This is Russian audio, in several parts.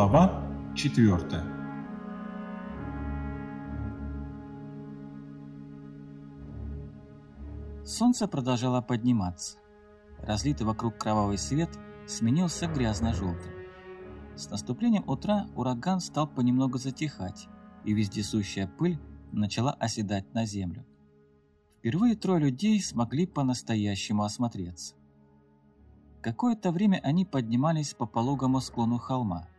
Глава 4 Солнце продолжало подниматься. Разлитый вокруг кровавый свет сменился грязно-желтым. С наступлением утра ураган стал понемногу затихать, и вездесущая пыль начала оседать на землю. Впервые трое людей смогли по-настоящему осмотреться. Какое-то время они поднимались по пологому склону холма.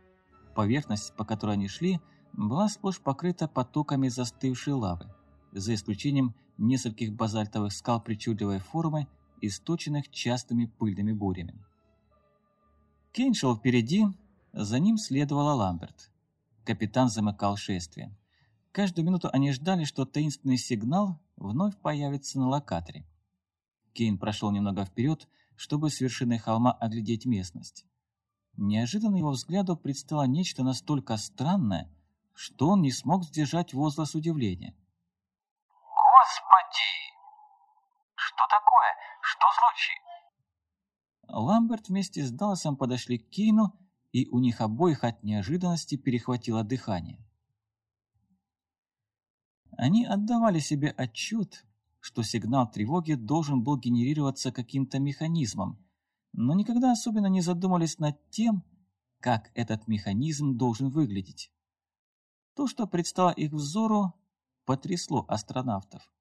Поверхность, по которой они шли, была сплошь покрыта потоками застывшей лавы, за исключением нескольких базальтовых скал причудливой формы, источенных частыми пыльными бурями. Кейн шел впереди, за ним следовала Ламберт. Капитан замыкал шествие. Каждую минуту они ждали, что таинственный сигнал вновь появится на локаторе. Кейн прошел немного вперед, чтобы с вершины холма оглядеть местность. Неожиданно его взгляду предстало нечто настолько странное, что он не смог сдержать возглас удивления. «Господи! Что такое? Что случилось?» Ламберт вместе с Далласом подошли к Кейну, и у них обоих от неожиданности перехватило дыхание. Они отдавали себе отчет, что сигнал тревоги должен был генерироваться каким-то механизмом, но никогда особенно не задумались над тем, как этот механизм должен выглядеть. То, что предстало их взору, потрясло астронавтов.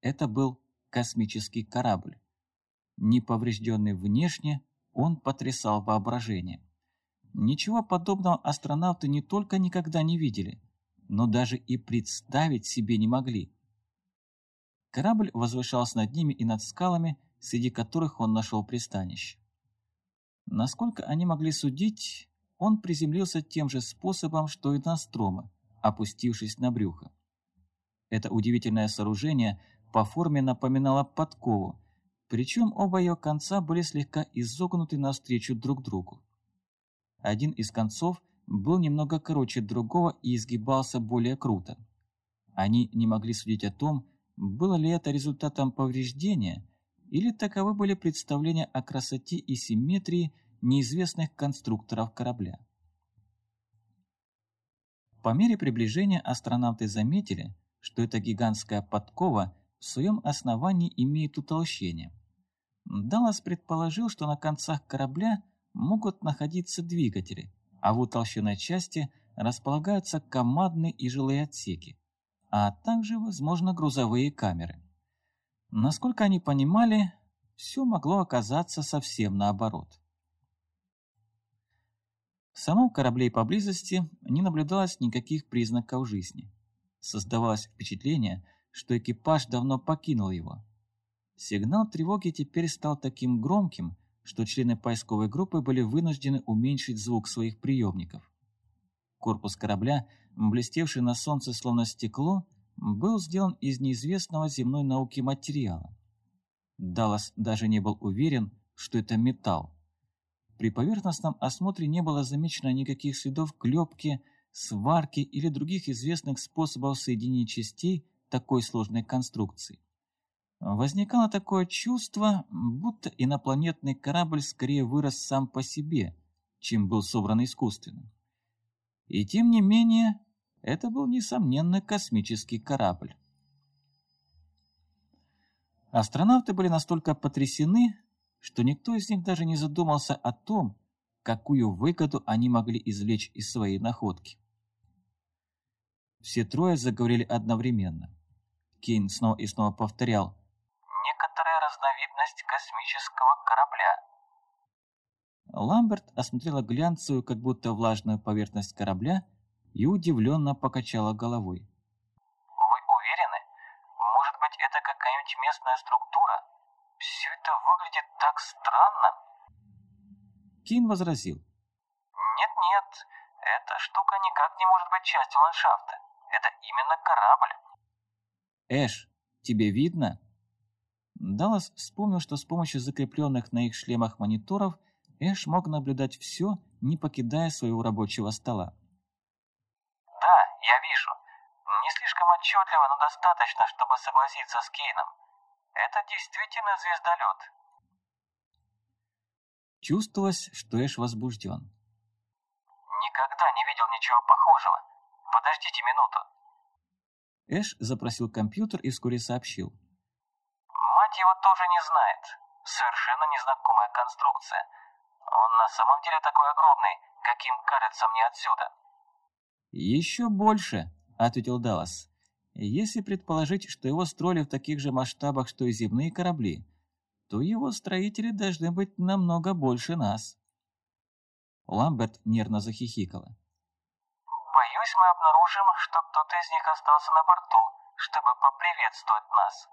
Это был космический корабль. Неповрежденный внешне, он потрясал воображение. Ничего подобного астронавты не только никогда не видели, но даже и представить себе не могли. Корабль возвышался над ними и над скалами, среди которых он нашел пристанище. Насколько они могли судить, он приземлился тем же способом, что и Настрома, опустившись на брюхо. Это удивительное сооружение по форме напоминало подкову, причем оба ее конца были слегка изогнуты навстречу друг другу. Один из концов был немного короче другого и изгибался более круто. Они не могли судить о том, было ли это результатом повреждения, или таковы были представления о красоте и симметрии неизвестных конструкторов корабля. По мере приближения астронавты заметили, что эта гигантская подкова в своем основании имеет утолщение. Даллас предположил, что на концах корабля могут находиться двигатели, а в утолщенной части располагаются командные и жилые отсеки а также, возможно, грузовые камеры. Насколько они понимали, все могло оказаться совсем наоборот. В самом корабле поблизости не наблюдалось никаких признаков жизни. Создавалось впечатление, что экипаж давно покинул его. Сигнал тревоги теперь стал таким громким, что члены поисковой группы были вынуждены уменьшить звук своих приемников. Корпус корабля блестевший на солнце словно стекло, был сделан из неизвестного земной науки материала. Даллас даже не был уверен, что это металл. При поверхностном осмотре не было замечено никаких следов клепки, сварки или других известных способов соединения частей такой сложной конструкции. Возникало такое чувство, будто инопланетный корабль скорее вырос сам по себе, чем был собран искусственно. И тем не менее, это был, несомненно, космический корабль. Астронавты были настолько потрясены, что никто из них даже не задумался о том, какую выгоду они могли извлечь из своей находки. Все трое заговорили одновременно. Кейн снова и снова повторял «Некоторая разновидность космического корабля». Ламберт осмотрела глянцевую, как будто влажную поверхность корабля и удивленно покачала головой. «Вы уверены? Может быть, это какая-нибудь местная структура? Все это выглядит так странно!» Кин возразил. «Нет-нет, эта штука никак не может быть частью ландшафта. Это именно корабль». «Эш, тебе видно?» Даллас вспомнил, что с помощью закрепленных на их шлемах мониторов Эш мог наблюдать все, не покидая своего рабочего стола. Я вижу. Не слишком отчетливо, но достаточно, чтобы согласиться с Кейном. Это действительно звездолет. Чувствовалось, что Эш возбужден. Никогда не видел ничего похожего. Подождите минуту. Эш запросил компьютер и вскоре сообщил. Мать его тоже не знает. Совершенно незнакомая конструкция. Он на самом деле такой огромный, каким кажется мне отсюда. «Еще больше», — ответил Даллас. «Если предположить, что его строили в таких же масштабах, что и земные корабли, то его строители должны быть намного больше нас». Ламберт нервно захихикала. «Боюсь, мы обнаружим, что кто-то из них остался на борту, чтобы поприветствовать нас».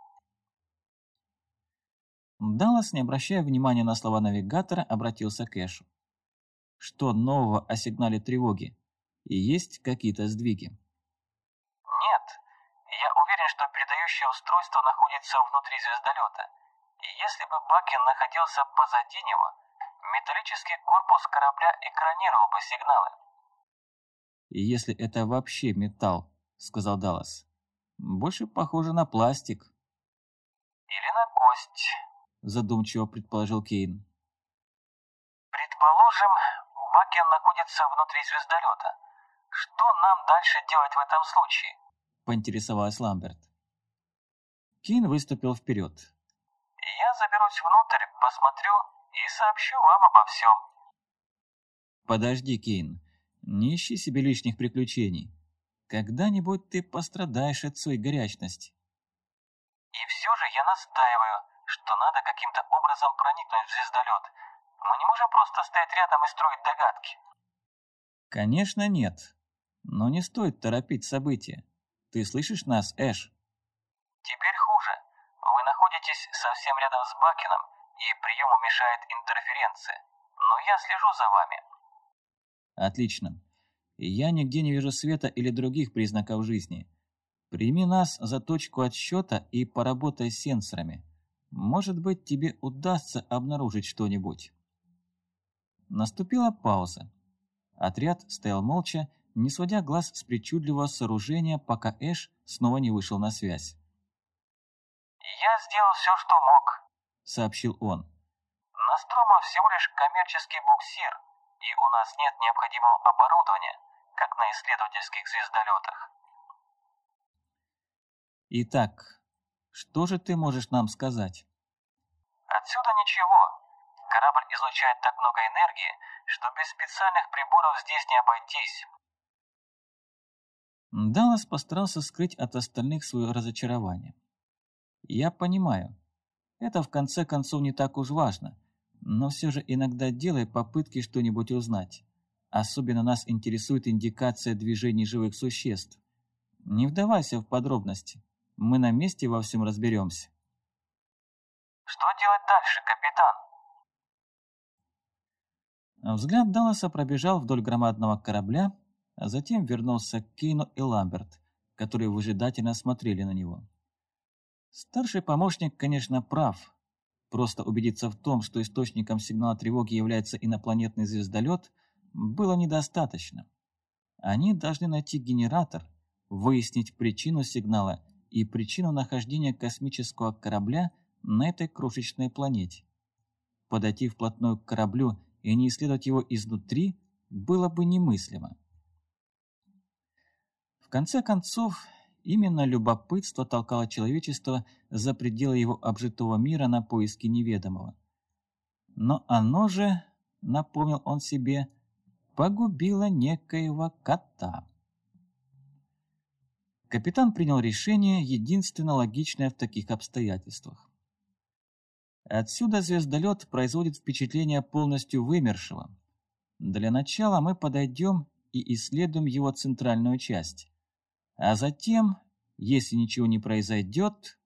Даллас, не обращая внимания на слова навигатора, обратился к Эшу. «Что нового о сигнале тревоги? И есть какие-то сдвиги?» «Нет. Я уверен, что передающее устройство находится внутри звездолета. И если бы Бакен находился позади него, металлический корпус корабля экранировал бы сигналы». «И если это вообще металл», — сказал Даллас, — «больше похоже на пластик». «Или на кость», задумчиво предположил Кейн. Предположим, Бакен находится внутри звездолета. Что нам дальше делать в этом случае? Поинтересовалась Ламберт. Кейн выступил вперед. Я заберусь внутрь, посмотрю и сообщу вам обо всем. Подожди, Кейн, не ищи себе лишних приключений. Когда-нибудь ты пострадаешь от своей горячности. И все же я настаиваю, что надо каким-то образом проникнуть в звездолет. Мы не можем просто стоять рядом и строить догадки. Конечно, нет. Но не стоит торопить события. Ты слышишь нас, Эш? Теперь хуже. Вы находитесь совсем рядом с Бакином, и приему мешает интерференция. Но я слежу за вами. Отлично. Я нигде не вижу света или других признаков жизни. Прими нас за точку отсчета и поработай с сенсорами. Может быть, тебе удастся обнаружить что-нибудь. Наступила пауза. Отряд стоял молча, не сводя глаз с причудливого сооружения, пока Эш снова не вышел на связь. «Я сделал все, что мог», — сообщил он. «Настрома всего лишь коммерческий буксир, и у нас нет необходимого оборудования, как на исследовательских звездолетах». «Итак, что же ты можешь нам сказать? Отсюда ничего. Корабль излучает так много энергии, что без специальных приборов здесь не обойтись. Даллас постарался скрыть от остальных свое разочарование. Я понимаю, это в конце концов не так уж важно, но все же иногда делай попытки что-нибудь узнать. Особенно нас интересует индикация движений живых существ. Не вдавайся в подробности. Мы на месте во всем разберемся. Что делать дальше, капитан? Взгляд Далласа пробежал вдоль громадного корабля, а затем вернулся к Кейну и Ламберт, которые выжидательно смотрели на него. Старший помощник, конечно, прав. Просто убедиться в том, что источником сигнала тревоги является инопланетный звездолет, было недостаточно. Они должны найти генератор, выяснить причину сигнала и причину нахождения космического корабля на этой крошечной планете. Подойти вплотную к кораблю и не исследовать его изнутри было бы немыслимо. Конце концов, именно любопытство толкало человечество за пределы его обжитого мира на поиски неведомого. Но оно же, напомнил он себе, погубило некоего кота. Капитан принял решение, единственно логичное в таких обстоятельствах. Отсюда звездолет производит впечатление полностью вымершего. Для начала мы подойдем и исследуем его центральную часть. А затем, если ничего не произойдет...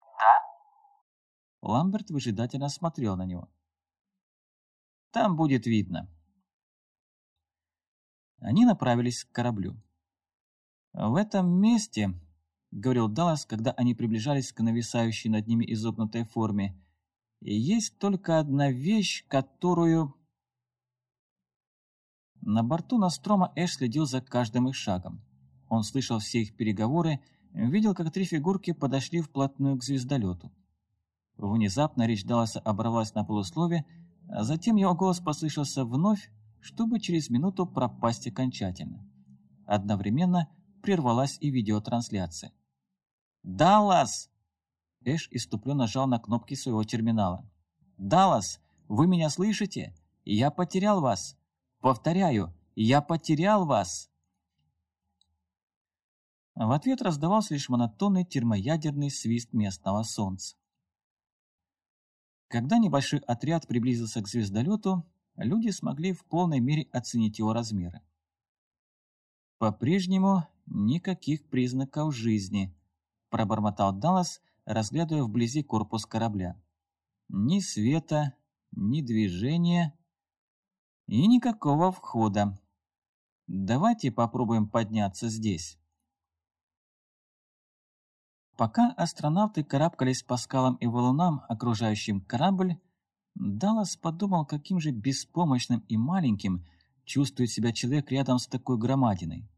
Да? Ламберт выжидательно смотрел на него. Там будет видно. Они направились к кораблю. «В этом месте», — говорил Даллас, когда они приближались к нависающей над ними изогнутой форме, «есть только одна вещь, которую...» На борту Настрома Эш следил за каждым их шагом. Он слышал все их переговоры, видел, как три фигурки подошли вплотную к звездолету. Внезапно речь Далласа оборвалась на полуслове, а затем его голос послышался вновь, чтобы через минуту пропасть окончательно. Одновременно прервалась и видеотрансляция. «Даллас!» Эш иступленно нажал на кнопки своего терминала. «Даллас, вы меня слышите? Я потерял вас! Повторяю, я потерял вас!» В ответ раздавался лишь монотонный термоядерный свист местного солнца. Когда небольшой отряд приблизился к звездолету, люди смогли в полной мере оценить его размеры. По-прежнему никаких признаков жизни, пробормотал Даллас, разглядывая вблизи корпус корабля. Ни света, ни движения и никакого входа. Давайте попробуем подняться здесь. Пока астронавты карабкались по скалам и валунам, окружающим корабль, Даллас подумал, каким же беспомощным и маленьким чувствует себя человек рядом с такой громадиной.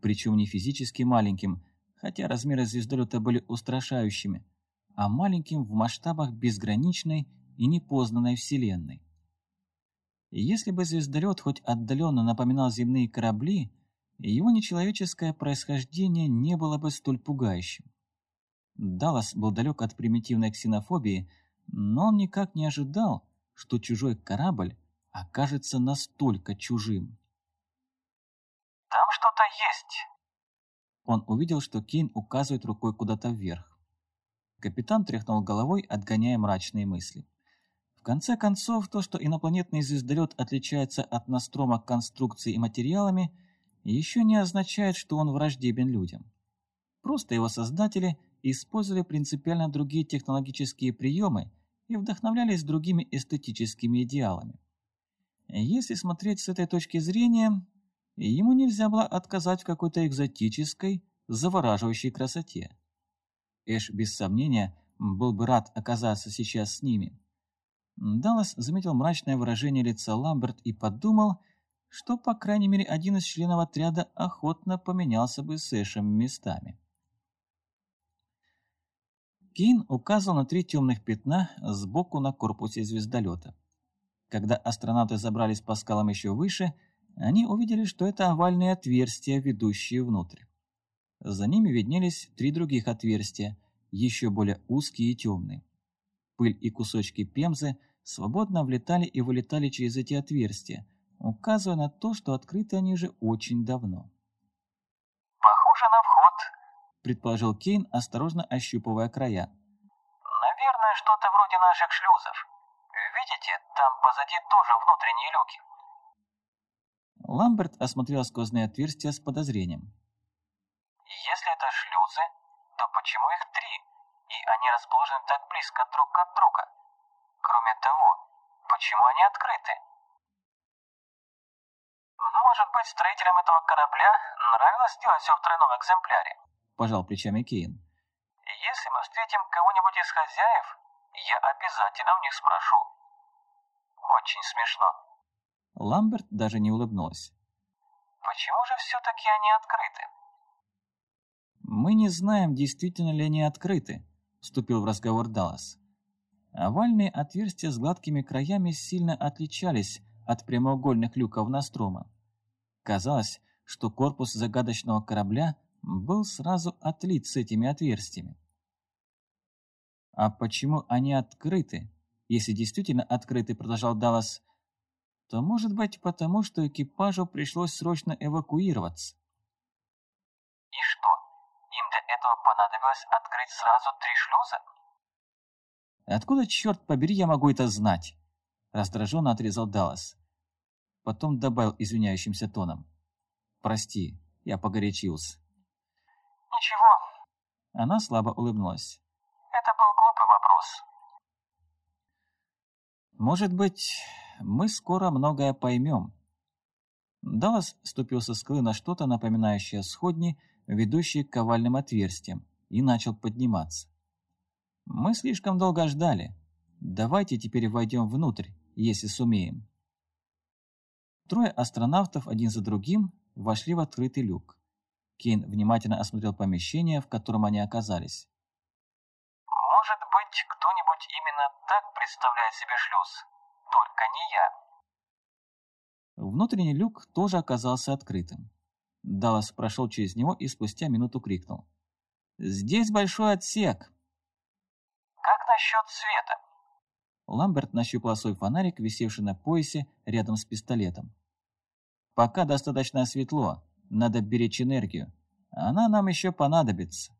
Причем не физически маленьким, хотя размеры звездолета были устрашающими, а маленьким в масштабах безграничной и непознанной Вселенной. И если бы звездолет хоть отдаленно напоминал земные корабли, его нечеловеческое происхождение не было бы столь пугающим. Даллас был далек от примитивной ксенофобии, но он никак не ожидал, что чужой корабль окажется настолько чужим. «Там что-то есть!» Он увидел, что Кейн указывает рукой куда-то вверх. Капитан тряхнул головой, отгоняя мрачные мысли. В конце концов, то, что инопланетный звездолет отличается от настрома конструкцией и материалами, еще не означает, что он враждебен людям. Просто его создатели использовали принципиально другие технологические приемы и вдохновлялись другими эстетическими идеалами. Если смотреть с этой точки зрения, ему нельзя было отказать в какой-то экзотической, завораживающей красоте. Эш, без сомнения, был бы рад оказаться сейчас с ними. Даллас заметил мрачное выражение лица Ламберт и подумал, что, по крайней мере, один из членов отряда охотно поменялся бы с Эшем местами. Кейн указал на три темных пятна сбоку на корпусе звездолета. Когда астронавты забрались по скалам еще выше, они увидели, что это овальные отверстия, ведущие внутрь. За ними виднелись три других отверстия, еще более узкие и темные. Пыль и кусочки пемзы свободно влетали и вылетали через эти отверстия, указывая на то, что открыты они же очень давно. Предположил Кейн, осторожно ощупывая края. «Наверное, что-то вроде наших шлюзов. Видите, там позади тоже внутренние люки». Ламберт осмотрел сквозные отверстия с подозрением. «Если это шлюзы, то почему их три, и они расположены так близко друг от друга? Кроме того, почему они открыты?» «Может быть, строителям этого корабля нравилось делать все в тройном экземпляре?» – пожал плечами Кейн. «Если мы встретим кого-нибудь из хозяев, я обязательно у них спрошу. Очень смешно». Ламберт даже не улыбнулась. «Почему же все-таки они открыты?» «Мы не знаем, действительно ли они открыты», – вступил в разговор Даллас. Овальные отверстия с гладкими краями сильно отличались от прямоугольных люков Настрома. Казалось, что корпус загадочного корабля был сразу отлит с этими отверстиями. «А почему они открыты? Если действительно открыты, — продолжал Даллас, — то, может быть, потому что экипажу пришлось срочно эвакуироваться». «И что, им для этого понадобилось открыть сразу три шлюза?» «Откуда, черт побери, я могу это знать?» — раздраженно отрезал Даллас. Потом добавил извиняющимся тоном. «Прости, я погорячился». «Ничего». Она слабо улыбнулась. «Это был глупый вопрос». «Может быть, мы скоро многое поймем». Даллас ступил со скалы на что-то, напоминающее сходни, ведущие к ковальным отверстиям, и начал подниматься. «Мы слишком долго ждали. Давайте теперь войдем внутрь, если сумеем». Трое астронавтов один за другим вошли в открытый люк. Кейн внимательно осмотрел помещение, в котором они оказались. «Может быть, кто-нибудь именно так представляет себе шлюз? Только не я». Внутренний люк тоже оказался открытым. Даллас прошел через него и спустя минуту крикнул. «Здесь большой отсек!» «Как насчет света?» Ламберт нащупал свой фонарик, висевший на поясе рядом с пистолетом. «Пока достаточно светло, надо беречь энергию. Она нам еще понадобится».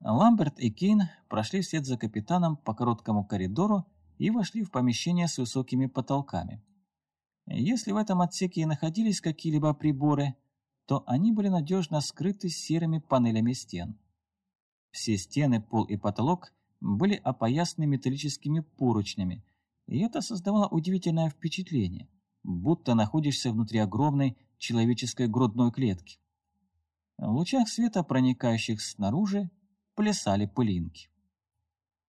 Ламберт и Кейн прошли вслед за капитаном по короткому коридору и вошли в помещение с высокими потолками. Если в этом отсеке и находились какие-либо приборы, то они были надежно скрыты серыми панелями стен. Все стены, пол и потолок были опоясаны металлическими поручнями, и это создавало удивительное впечатление, будто находишься внутри огромной человеческой грудной клетки. В лучах света, проникающих снаружи, плясали пылинки.